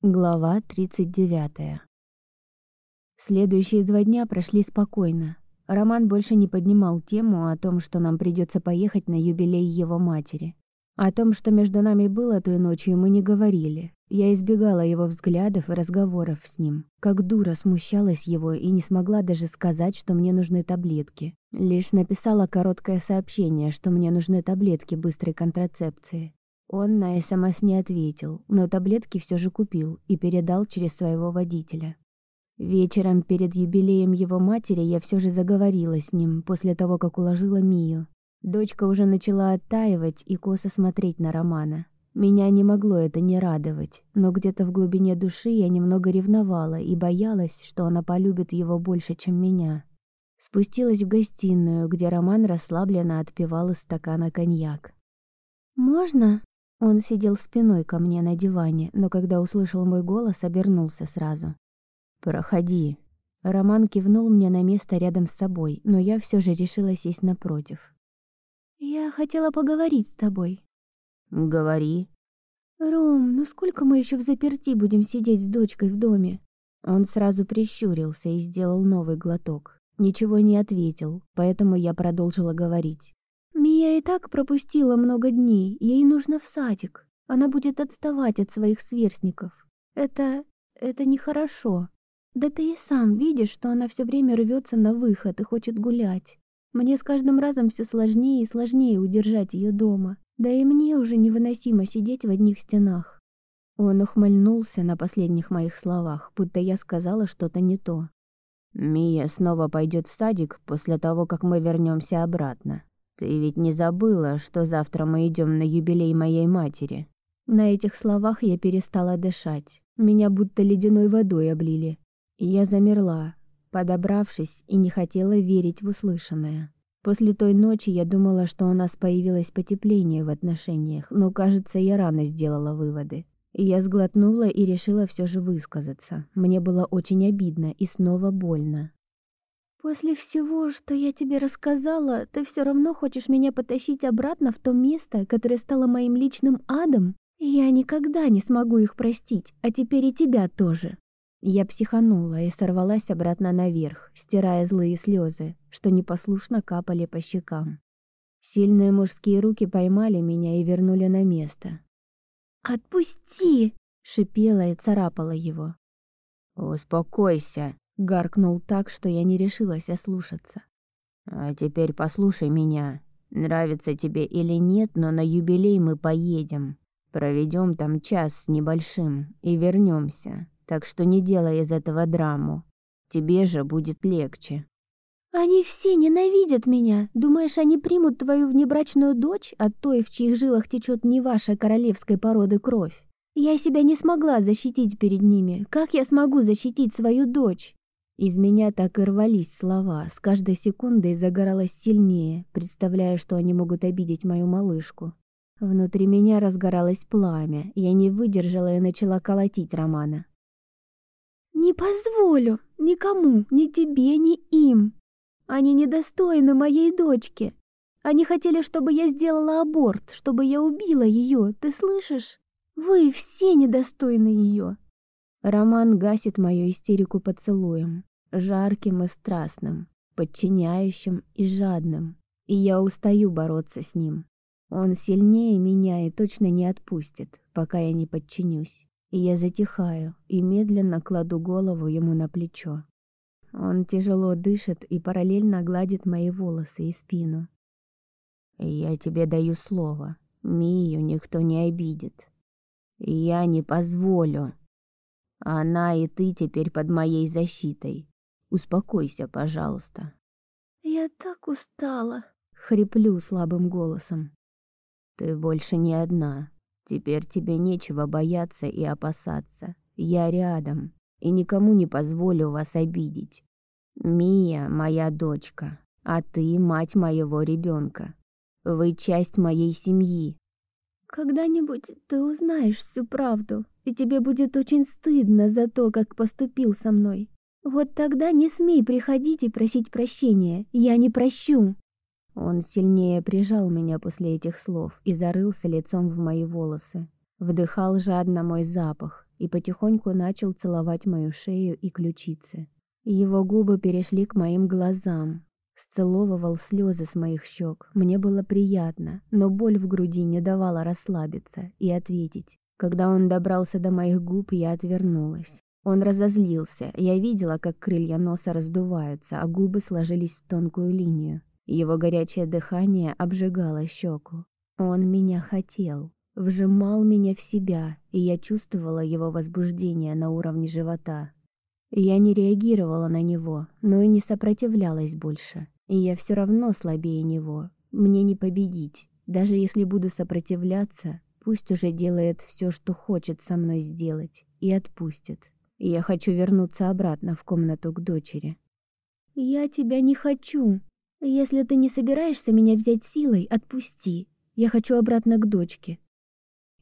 Глава 39. Следующие два дня прошли спокойно. Роман больше не поднимал тему о том, что нам придется поехать на юбилей его матери. О том, что между нами было той ночью, мы не говорили. Я избегала его взглядов и разговоров с ним. Как дура смущалась его и не смогла даже сказать, что мне нужны таблетки. Лишь написала короткое сообщение, что мне нужны таблетки быстрой контрацепции. Он на СМС не ответил, но таблетки все же купил и передал через своего водителя. Вечером перед юбилеем его матери я все же заговорила с ним после того, как уложила Мию. Дочка уже начала оттаивать и косо смотреть на Романа. Меня не могло это не радовать, но где-то в глубине души я немного ревновала и боялась, что она полюбит его больше, чем меня. Спустилась в гостиную, где Роман расслабленно отпивал из стакана коньяк. «Можно?» Он сидел спиной ко мне на диване, но когда услышал мой голос, обернулся сразу. «Проходи». Роман кивнул мне на место рядом с собой, но я все же решила сесть напротив. «Я хотела поговорить с тобой». «Говори». «Ром, ну сколько мы еще в заперти будем сидеть с дочкой в доме?» Он сразу прищурился и сделал новый глоток. Ничего не ответил, поэтому я продолжила говорить. Мия и так пропустила много дней, ей нужно в садик. Она будет отставать от своих сверстников. Это... это нехорошо. Да ты и сам видишь, что она все время рвется на выход и хочет гулять. Мне с каждым разом все сложнее и сложнее удержать ее дома. Да и мне уже невыносимо сидеть в одних стенах. Он ухмыльнулся на последних моих словах, будто я сказала что-то не то. «Мия снова пойдет в садик после того, как мы вернемся обратно. Ты ведь не забыла, что завтра мы идем на юбилей моей матери? На этих словах я перестала дышать. Меня будто ледяной водой облили. Я замерла, подобравшись, и не хотела верить в услышанное. После той ночи я думала, что у нас появилось потепление в отношениях, но, кажется, я рано сделала выводы. Я сглотнула и решила все же высказаться. Мне было очень обидно и снова больно. После всего, что я тебе рассказала, ты все равно хочешь меня потащить обратно в то место, которое стало моим личным адом? Я никогда не смогу их простить, а теперь и тебя тоже. Я психанула и сорвалась обратно наверх, стирая злые слезы, что непослушно капали по щекам. Сильные мужские руки поймали меня и вернули на место. «Отпусти!» — шипела и царапала его. «Успокойся!» Гаркнул так, что я не решилась ослушаться. «А теперь послушай меня. Нравится тебе или нет, но на юбилей мы поедем. Проведем там час с небольшим и вернемся. Так что не делай из этого драму. Тебе же будет легче». «Они все ненавидят меня. Думаешь, они примут твою внебрачную дочь от той, в чьих жилах течет не ваша королевской породы кровь? Я себя не смогла защитить перед ними. Как я смогу защитить свою дочь?» Из меня так и рвались слова, с каждой секундой загоралось сильнее, представляя, что они могут обидеть мою малышку. Внутри меня разгоралось пламя, я не выдержала и начала колотить Романа. «Не позволю! Никому, ни тебе, ни им! Они недостойны моей дочки! Они хотели, чтобы я сделала аборт, чтобы я убила ее, ты слышишь? Вы все недостойны ее!» Роман гасит мою истерику поцелуем жарким и страстным, подчиняющим и жадным, и я устаю бороться с ним. Он сильнее меня и точно не отпустит, пока я не подчинюсь. И я затихаю и медленно кладу голову ему на плечо. Он тяжело дышит и параллельно гладит мои волосы и спину. «Я тебе даю слово, Мию никто не обидит. Я не позволю. Она и ты теперь под моей защитой. Успокойся, пожалуйста. Я так устала, хриплю слабым голосом. Ты больше не одна. Теперь тебе нечего бояться и опасаться. Я рядом и никому не позволю вас обидеть. Мия моя дочка, а ты мать моего ребенка. Вы часть моей семьи. Когда-нибудь ты узнаешь всю правду, и тебе будет очень стыдно за то, как поступил со мной. Вот тогда не смей приходить и просить прощения. Я не прощу. Он сильнее прижал меня после этих слов и зарылся лицом в мои волосы. Вдыхал жадно мой запах, и потихоньку начал целовать мою шею и ключицы. Его губы перешли к моим глазам, сцеловывал слезы с моих щек. Мне было приятно, но боль в груди не давала расслабиться и ответить. Когда он добрался до моих губ, я отвернулась. Он разозлился. Я видела, как крылья носа раздуваются, а губы сложились в тонкую линию. Его горячее дыхание обжигало щеку. Он меня хотел, вжимал меня в себя, и я чувствовала его возбуждение на уровне живота. Я не реагировала на него, но и не сопротивлялась больше. И я все равно слабее него. Мне не победить. Даже если буду сопротивляться, пусть уже делает все, что хочет со мной сделать, и отпустит. Я хочу вернуться обратно в комнату к дочери. Я тебя не хочу. Если ты не собираешься меня взять силой, отпусти. Я хочу обратно к дочке.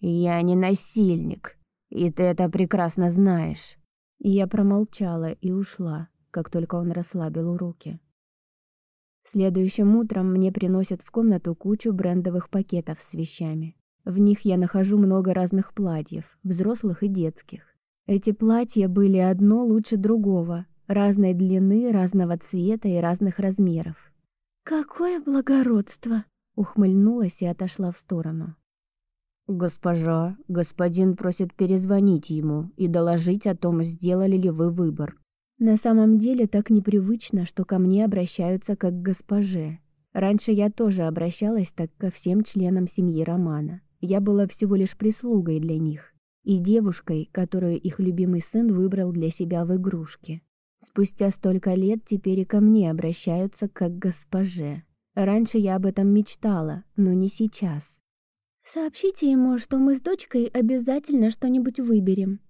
Я не насильник, и ты это прекрасно знаешь. Я промолчала и ушла, как только он расслабил руки. Следующим утром мне приносят в комнату кучу брендовых пакетов с вещами. В них я нахожу много разных платьев, взрослых и детских. Эти платья были одно лучше другого, разной длины, разного цвета и разных размеров. «Какое благородство!» — ухмыльнулась и отошла в сторону. «Госпожа, господин просит перезвонить ему и доложить о том, сделали ли вы выбор». На самом деле так непривычно, что ко мне обращаются как к госпоже. Раньше я тоже обращалась так ко всем членам семьи Романа. Я была всего лишь прислугой для них и девушкой, которую их любимый сын выбрал для себя в игрушке. Спустя столько лет теперь и ко мне обращаются как к госпоже. Раньше я об этом мечтала, но не сейчас. «Сообщите ему, что мы с дочкой обязательно что-нибудь выберем».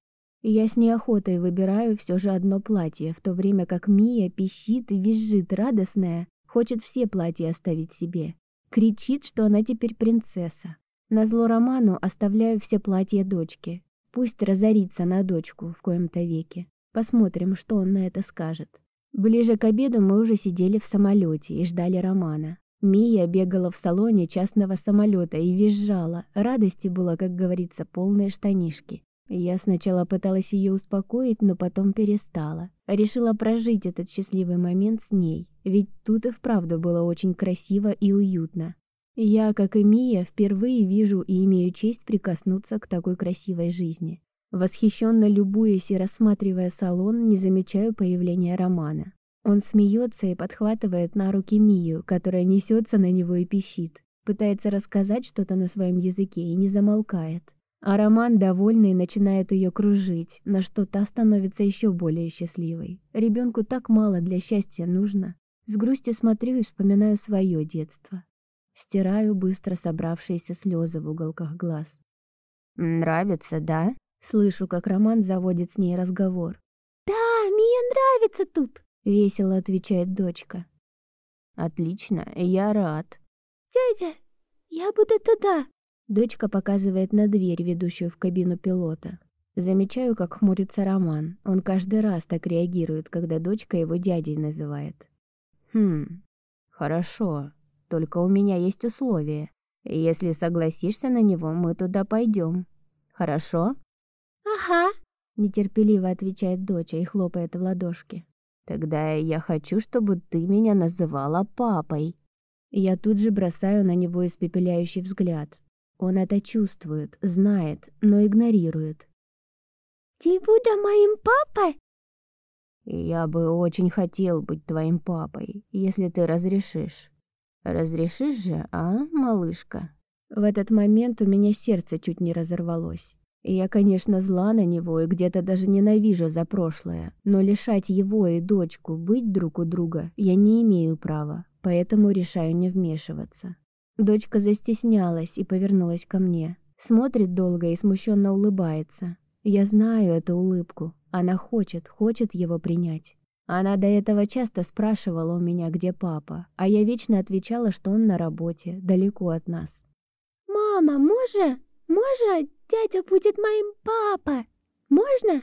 Я с неохотой выбираю все же одно платье, в то время как Мия пищит и визжит радостная, хочет все платья оставить себе. Кричит, что она теперь принцесса. На зло Роману оставляю все платья дочки. Пусть разорится на дочку в коем-то веке. Посмотрим, что он на это скажет. Ближе к обеду мы уже сидели в самолете и ждали Романа. Мия бегала в салоне частного самолета и визжала. Радости было, как говорится, полные штанишки. Я сначала пыталась ее успокоить, но потом перестала. Решила прожить этот счастливый момент с ней, ведь тут и вправду было очень красиво и уютно. Я, как и Мия, впервые вижу и имею честь прикоснуться к такой красивой жизни. Восхищенно любуясь и рассматривая салон, не замечаю появления Романа. Он смеется и подхватывает на руки Мию, которая несется на него и пищит. Пытается рассказать что-то на своем языке и не замолкает. А Роман, довольный, начинает ее кружить, на что та становится еще более счастливой. Ребенку так мало для счастья нужно. С грустью смотрю и вспоминаю свое детство. Стираю быстро собравшиеся слезы в уголках глаз. «Нравится, да?» Слышу, как Роман заводит с ней разговор. «Да, мне нравится тут!» Весело отвечает дочка. «Отлично, я рад». «Дядя, я буду туда!» Дочка показывает на дверь, ведущую в кабину пилота. Замечаю, как хмурится Роман. Он каждый раз так реагирует, когда дочка его дядей называет. «Хм, хорошо. Только у меня есть условие. Если согласишься на него, мы туда пойдем. Хорошо? Ага, нетерпеливо отвечает дочь и хлопает в ладошки. Тогда я хочу, чтобы ты меня называла папой. Я тут же бросаю на него испепеляющий взгляд. Он это чувствует, знает, но игнорирует. Ты будешь моим папой? Я бы очень хотел быть твоим папой, если ты разрешишь. Разрешишь же, а, малышка?» В этот момент у меня сердце чуть не разорвалось. Я, конечно, зла на него и где-то даже ненавижу за прошлое, но лишать его и дочку быть друг у друга я не имею права, поэтому решаю не вмешиваться. Дочка застеснялась и повернулась ко мне. Смотрит долго и смущенно улыбается. Я знаю эту улыбку. Она хочет, хочет его принять. Она до этого часто спрашивала у меня, где папа, а я вечно отвечала, что он на работе, далеко от нас. «Мама, можно? Можно дядя будет моим папа? Можно?»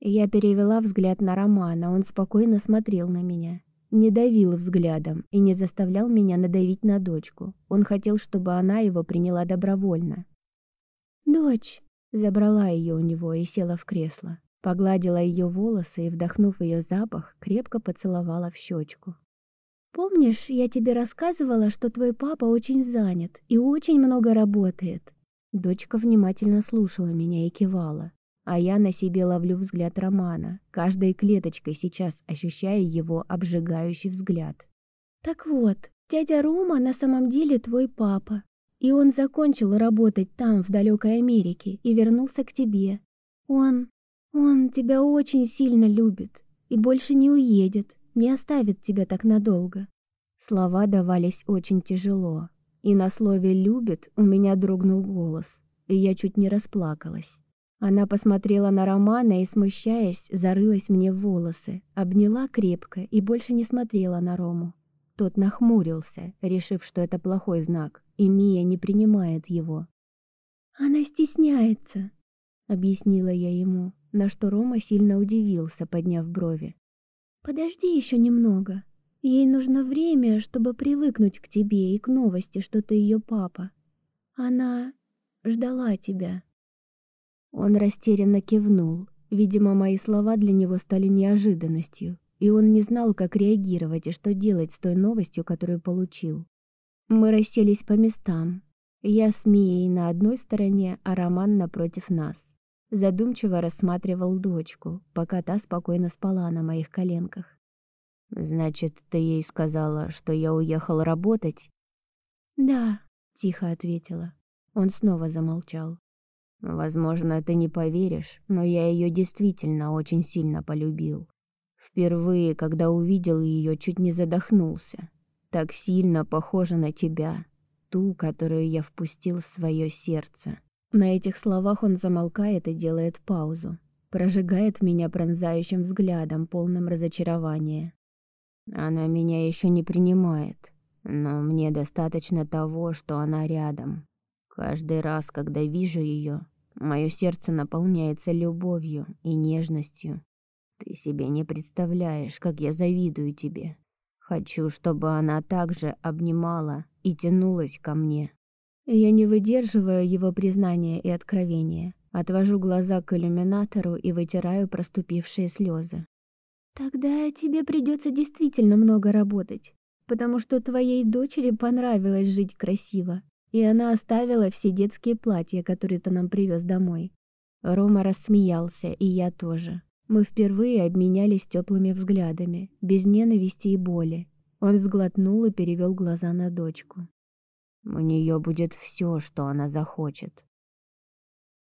Я перевела взгляд на Романа, он спокойно смотрел на меня. Не давил взглядом и не заставлял меня надавить на дочку. Он хотел, чтобы она его приняла добровольно. «Дочь, Забрала ее у него и села в кресло. Погладила ее волосы и, вдохнув ее запах, крепко поцеловала в щечку. «Помнишь, я тебе рассказывала, что твой папа очень занят и очень много работает?» Дочка внимательно слушала меня и кивала, а я на себе ловлю взгляд Романа, каждой клеточкой сейчас ощущая его обжигающий взгляд. «Так вот, дядя Рома на самом деле твой папа, и он закончил работать там, в далекой Америке, и вернулся к тебе. Он... он тебя очень сильно любит и больше не уедет, не оставит тебя так надолго». Слова давались очень тяжело, и на слове «любит» у меня дрогнул голос, и я чуть не расплакалась. Она посмотрела на Романа и, смущаясь, зарылась мне в волосы, обняла крепко и больше не смотрела на Рому. Тот нахмурился, решив, что это плохой знак, и Мия не принимает его. «Она стесняется», — объяснила я ему, на что Рома сильно удивился, подняв брови. «Подожди еще немного. Ей нужно время, чтобы привыкнуть к тебе и к новости, что ты ее папа. Она ждала тебя». Он растерянно кивнул. Видимо, мои слова для него стали неожиданностью, и он не знал, как реагировать и что делать с той новостью, которую получил. Мы расселись по местам. Я с Мией на одной стороне, а Роман напротив нас. Задумчиво рассматривал дочку, пока та спокойно спала на моих коленках. «Значит, ты ей сказала, что я уехал работать?» «Да», — тихо ответила. Он снова замолчал. Возможно, ты не поверишь, но я ее действительно очень сильно полюбил. Впервые, когда увидел ее, чуть не задохнулся. Так сильно похожа на тебя, ту, которую я впустил в свое сердце. На этих словах он замолкает и делает паузу, прожигает меня пронзающим взглядом, полным разочарования. Она меня еще не принимает, но мне достаточно того, что она рядом. Каждый раз, когда вижу ее, Мое сердце наполняется любовью и нежностью. Ты себе не представляешь, как я завидую тебе. Хочу, чтобы она также обнимала и тянулась ко мне. Я не выдерживаю его признания и откровения. Отвожу глаза к иллюминатору и вытираю проступившие слезы. Тогда тебе придется действительно много работать, потому что твоей дочери понравилось жить красиво, и она оставила все детские платья, которые ты нам привез домой. Рома рассмеялся, и я тоже. Мы впервые обменялись теплыми взглядами, без ненависти и боли. Он сглотнул и перевел глаза на дочку. У нее будет все, что она захочет.